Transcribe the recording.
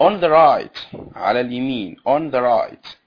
on the right على اليمين on the right.